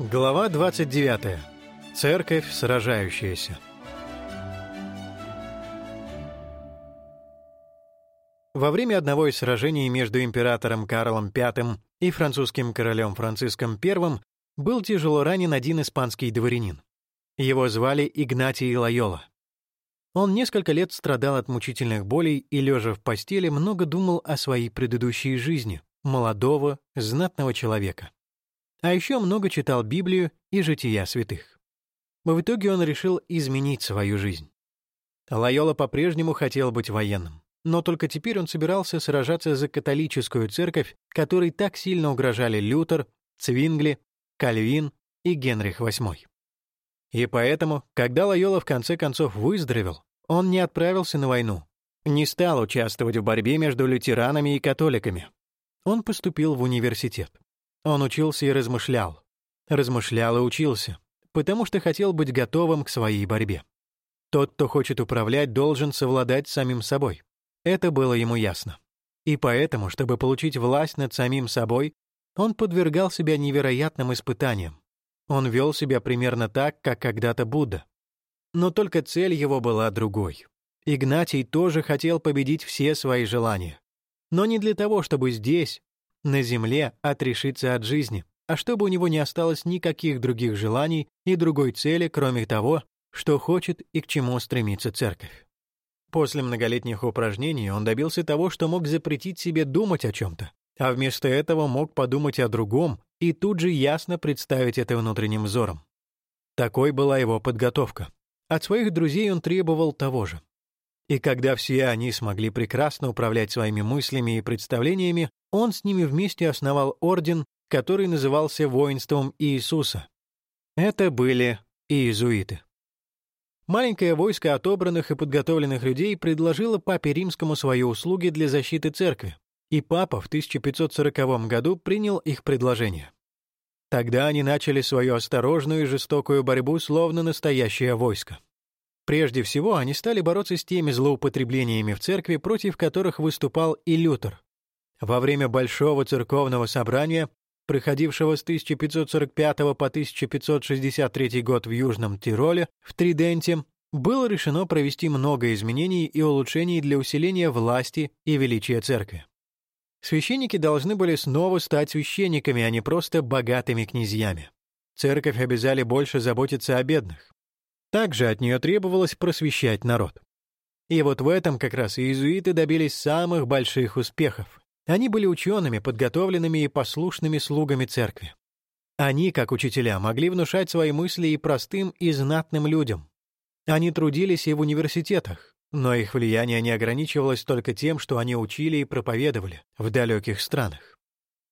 Глава 29. Церковь, сражающаяся. Во время одного из сражений между императором Карлом V и французским королем Франциском I был тяжело ранен один испанский дворянин. Его звали Игнатий Лайола. Он несколько лет страдал от мучительных болей и, лежа в постели, много думал о своей предыдущей жизни, молодого, знатного человека. А еще много читал Библию и жития святых. В итоге он решил изменить свою жизнь. Лайола по-прежнему хотел быть военным, но только теперь он собирался сражаться за католическую церковь, которой так сильно угрожали Лютер, Цвингли, Кальвин и Генрих VIII. И поэтому, когда Лайола в конце концов выздоровел, он не отправился на войну, не стал участвовать в борьбе между лютеранами и католиками. Он поступил в университет. Он учился и размышлял. Размышлял и учился, потому что хотел быть готовым к своей борьбе. Тот, кто хочет управлять, должен совладать самим собой. Это было ему ясно. И поэтому, чтобы получить власть над самим собой, он подвергал себя невероятным испытаниям. Он вел себя примерно так, как когда-то Будда. Но только цель его была другой. Игнатий тоже хотел победить все свои желания. Но не для того, чтобы здесь, на земле отрешиться от жизни, а чтобы у него не осталось никаких других желаний и другой цели, кроме того, что хочет и к чему стремится церковь. После многолетних упражнений он добился того, что мог запретить себе думать о чем-то, а вместо этого мог подумать о другом и тут же ясно представить это внутренним взором. Такой была его подготовка. От своих друзей он требовал того же. И когда все они смогли прекрасно управлять своими мыслями и представлениями, он с ними вместе основал орден, который назывался «Воинством Иисуса». Это были иезуиты. Маленькое войско отобранных и подготовленных людей предложило папе римскому свои услуги для защиты церкви, и папа в 1540 году принял их предложение. Тогда они начали свою осторожную и жестокую борьбу, словно настоящее войско. Прежде всего, они стали бороться с теми злоупотреблениями в церкви, против которых выступал и Лютер. Во время Большого церковного собрания, проходившего с 1545 по 1563 год в Южном Тироле, в Триденте, было решено провести много изменений и улучшений для усиления власти и величия церкви. Священники должны были снова стать священниками, а не просто богатыми князьями. Церковь обязали больше заботиться о бедных. Также от нее требовалось просвещать народ. И вот в этом как раз иезуиты добились самых больших успехов. Они были учеными, подготовленными и послушными слугами церкви. Они, как учителя, могли внушать свои мысли и простым, и знатным людям. Они трудились и в университетах, но их влияние не ограничивалось только тем, что они учили и проповедовали в далеких странах.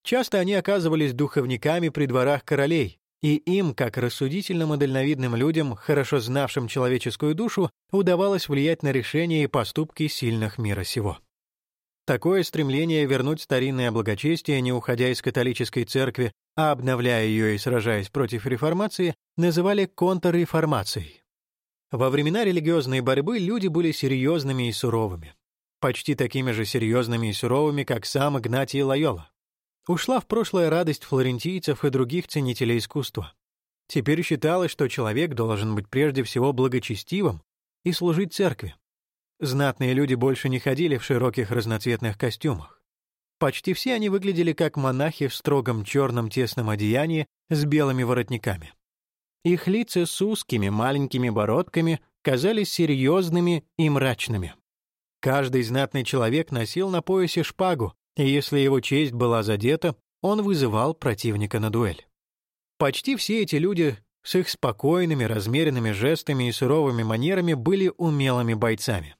Часто они оказывались духовниками при дворах королей, и им, как рассудительным и дальновидным людям, хорошо знавшим человеческую душу, удавалось влиять на решения и поступки сильных мира сего. Такое стремление вернуть старинное благочестие, не уходя из католической церкви, а обновляя ее и сражаясь против реформации, называли контрреформацией. Во времена религиозной борьбы люди были серьезными и суровыми. Почти такими же серьезными и суровыми, как сам Игнатий Лайола. Ушла в прошлое радость флорентийцев и других ценителей искусства. Теперь считалось, что человек должен быть прежде всего благочестивым и служить церкви. Знатные люди больше не ходили в широких разноцветных костюмах. Почти все они выглядели как монахи в строгом черном тесном одеянии с белыми воротниками. Их лица с узкими маленькими бородками казались серьезными и мрачными. Каждый знатный человек носил на поясе шпагу, и если его честь была задета, он вызывал противника на дуэль. Почти все эти люди с их спокойными, размеренными жестами и суровыми манерами были умелыми бойцами.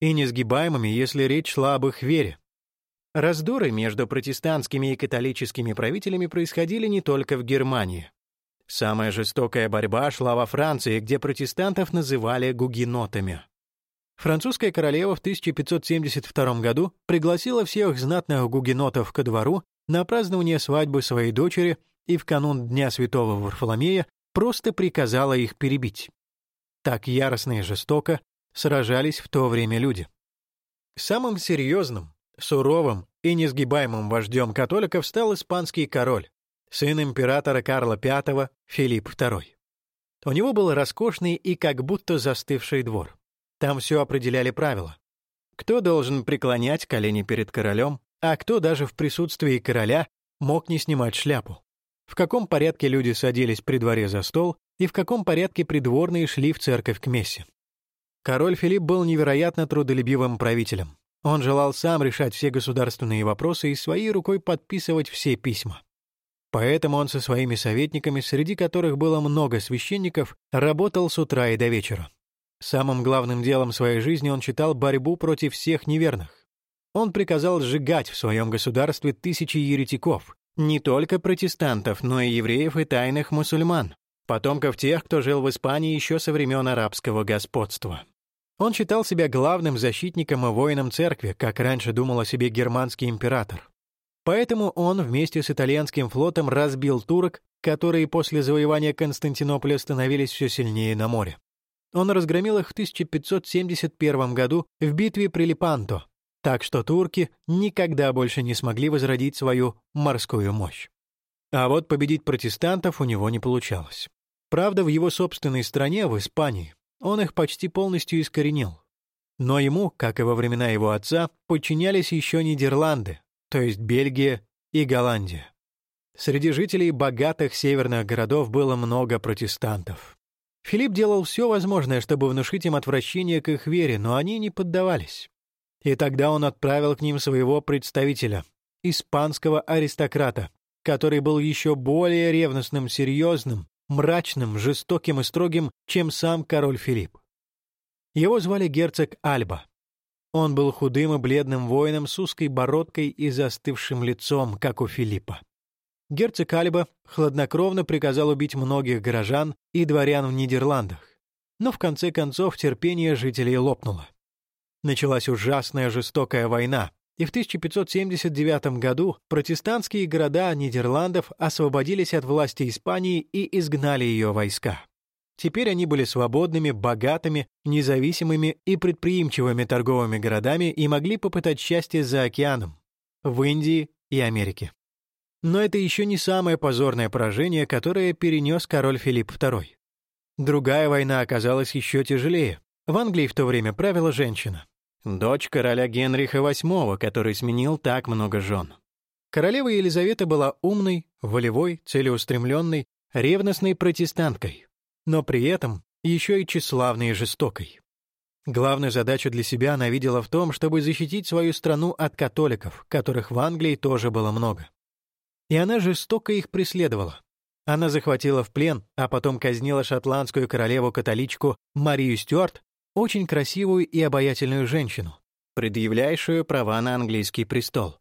И несгибаемыми, если речь шла об их вере. Раздоры между протестантскими и католическими правителями происходили не только в Германии. Самая жестокая борьба шла во Франции, где протестантов называли гугенотами. Французская королева в 1572 году пригласила всех знатных гугенотов ко двору на празднование свадьбы своей дочери и в канун Дня Святого Варфоломея просто приказала их перебить. Так яростно и жестоко сражались в то время люди. Самым серьезным, суровым и несгибаемым вождем католиков стал испанский король, сын императора Карла V Филипп II. У него был роскошный и как будто застывший двор. Там все определяли правила. Кто должен преклонять колени перед королем, а кто даже в присутствии короля мог не снимать шляпу. В каком порядке люди садились при дворе за стол и в каком порядке придворные шли в церковь к мессе. Король Филипп был невероятно трудолюбивым правителем. Он желал сам решать все государственные вопросы и своей рукой подписывать все письма. Поэтому он со своими советниками, среди которых было много священников, работал с утра и до вечера. Самым главным делом своей жизни он считал борьбу против всех неверных. Он приказал сжигать в своем государстве тысячи еретиков, не только протестантов, но и евреев и тайных мусульман, потомков тех, кто жил в Испании еще со времен арабского господства. Он считал себя главным защитником и воином церкви, как раньше думал о себе германский император. Поэтому он вместе с итальянским флотом разбил турок, которые после завоевания Константинополя становились все сильнее на море. Он разгромил их в 1571 году в битве при Лепанто, так что турки никогда больше не смогли возродить свою морскую мощь. А вот победить протестантов у него не получалось. Правда, в его собственной стране, в Испании, он их почти полностью искоренил. Но ему, как и во времена его отца, подчинялись еще Нидерланды, то есть Бельгия и Голландия. Среди жителей богатых северных городов было много протестантов. Филипп делал все возможное, чтобы внушить им отвращение к их вере, но они не поддавались. И тогда он отправил к ним своего представителя, испанского аристократа, который был еще более ревностным, серьезным, мрачным, жестоким и строгим, чем сам король Филипп. Его звали герцог Альба. Он был худым и бледным воином с узкой бородкой и застывшим лицом, как у Филиппа. Герцог Альба хладнокровно приказал убить многих горожан и дворян в Нидерландах, но в конце концов терпение жителей лопнуло. Началась ужасная жестокая война, и в 1579 году протестантские города Нидерландов освободились от власти Испании и изгнали ее войска. Теперь они были свободными, богатыми, независимыми и предприимчивыми торговыми городами и могли попытать счастье за океаном, в Индии и Америке. Но это еще не самое позорное поражение, которое перенес король Филипп II. Другая война оказалась еще тяжелее. В Англии в то время правила женщина. Дочь короля Генриха VIII, который сменил так много жен. Королева Елизавета была умной, волевой, целеустремленной, ревностной протестанткой, но при этом еще и тщеславной и жестокой. Главную задачу для себя она видела в том, чтобы защитить свою страну от католиков, которых в Англии тоже было много. И она жестоко их преследовала. Она захватила в плен, а потом казнила шотландскую королеву-католичку Марию Стюарт очень красивую и обаятельную женщину, предъявляющую права на английский престол.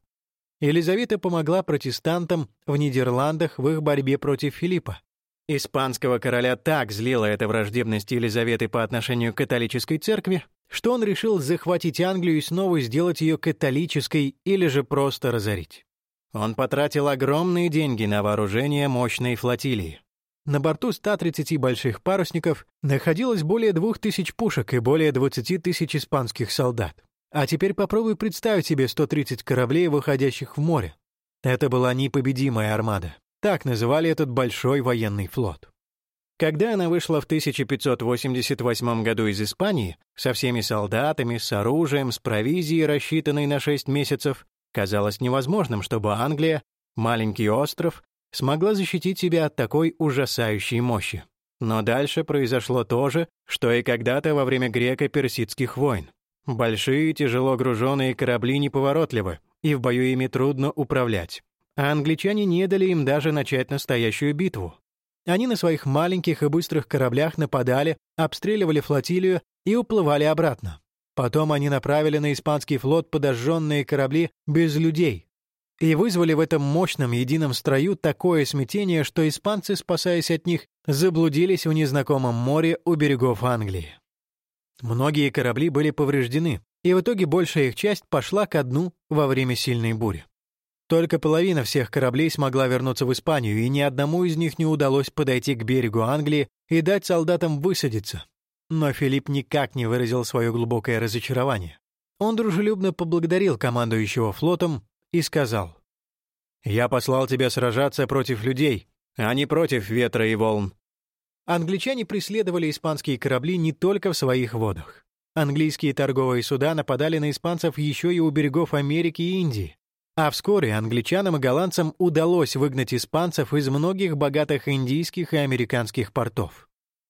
Елизавета помогла протестантам в Нидерландах в их борьбе против Филиппа. Испанского короля так злила эта враждебность Елизаветы по отношению к католической церкви, что он решил захватить Англию и снова сделать ее католической или же просто разорить. Он потратил огромные деньги на вооружение мощной флотилии. На борту 130 больших парусников находилось более 2000 пушек и более 20 тысяч испанских солдат. А теперь попробуй представить себе 130 кораблей, выходящих в море. Это была непобедимая армада. Так называли этот большой военный флот. Когда она вышла в 1588 году из Испании, со всеми солдатами, с оружием, с провизией, рассчитанной на 6 месяцев, казалось невозможным, чтобы Англия, маленький остров, смогла защитить себя от такой ужасающей мощи. Но дальше произошло то же, что и когда-то во время греко-персидских войн. Большие, тяжело груженные корабли неповоротливы, и в бою ими трудно управлять. А англичане не дали им даже начать настоящую битву. Они на своих маленьких и быстрых кораблях нападали, обстреливали флотилию и уплывали обратно. Потом они направили на испанский флот подожженные корабли без людей, и вызвали в этом мощном едином строю такое смятение, что испанцы, спасаясь от них, заблудились в незнакомом море у берегов Англии. Многие корабли были повреждены, и в итоге большая их часть пошла ко дну во время сильной бури. Только половина всех кораблей смогла вернуться в Испанию, и ни одному из них не удалось подойти к берегу Англии и дать солдатам высадиться. Но Филипп никак не выразил свое глубокое разочарование. Он дружелюбно поблагодарил командующего флотом и сказал, «Я послал тебя сражаться против людей, а не против ветра и волн». Англичане преследовали испанские корабли не только в своих водах. Английские торговые суда нападали на испанцев еще и у берегов Америки и Индии. А вскоре англичанам и голландцам удалось выгнать испанцев из многих богатых индийских и американских портов.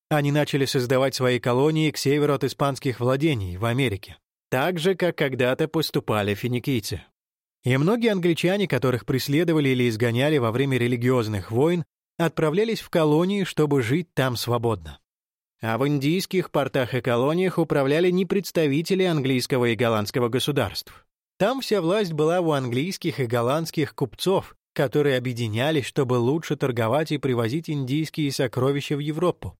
Они начали создавать свои колонии к северу от испанских владений в Америке, так же, как когда-то поступали финикийцы. И многие англичане, которых преследовали или изгоняли во время религиозных войн, отправлялись в колонии, чтобы жить там свободно. А в индийских портах и колониях управляли не представители английского и голландского государств. Там вся власть была у английских и голландских купцов, которые объединялись, чтобы лучше торговать и привозить индийские сокровища в Европу.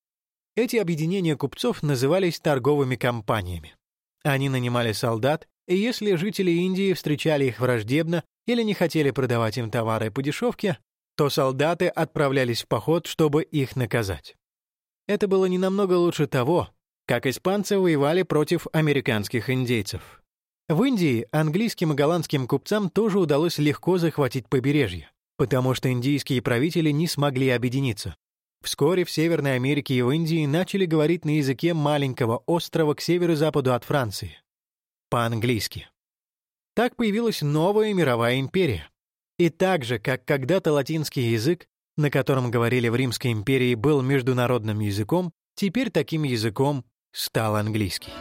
Эти объединения купцов назывались торговыми компаниями. Они нанимали солдат, и если жители Индии встречали их враждебно или не хотели продавать им товары по дешевке, то солдаты отправлялись в поход, чтобы их наказать. Это было не намного лучше того, как испанцы воевали против американских индейцев. В Индии английским и голландским купцам тоже удалось легко захватить побережье, потому что индийские правители не смогли объединиться. Вскоре в Северной Америке и в Индии начали говорить на языке маленького острова к северо-западу от Франции. По-английски. Так появилась новая мировая империя. И так же, как когда-то латинский язык, на котором говорили в Римской империи, был международным языком, теперь таким языком стал английский.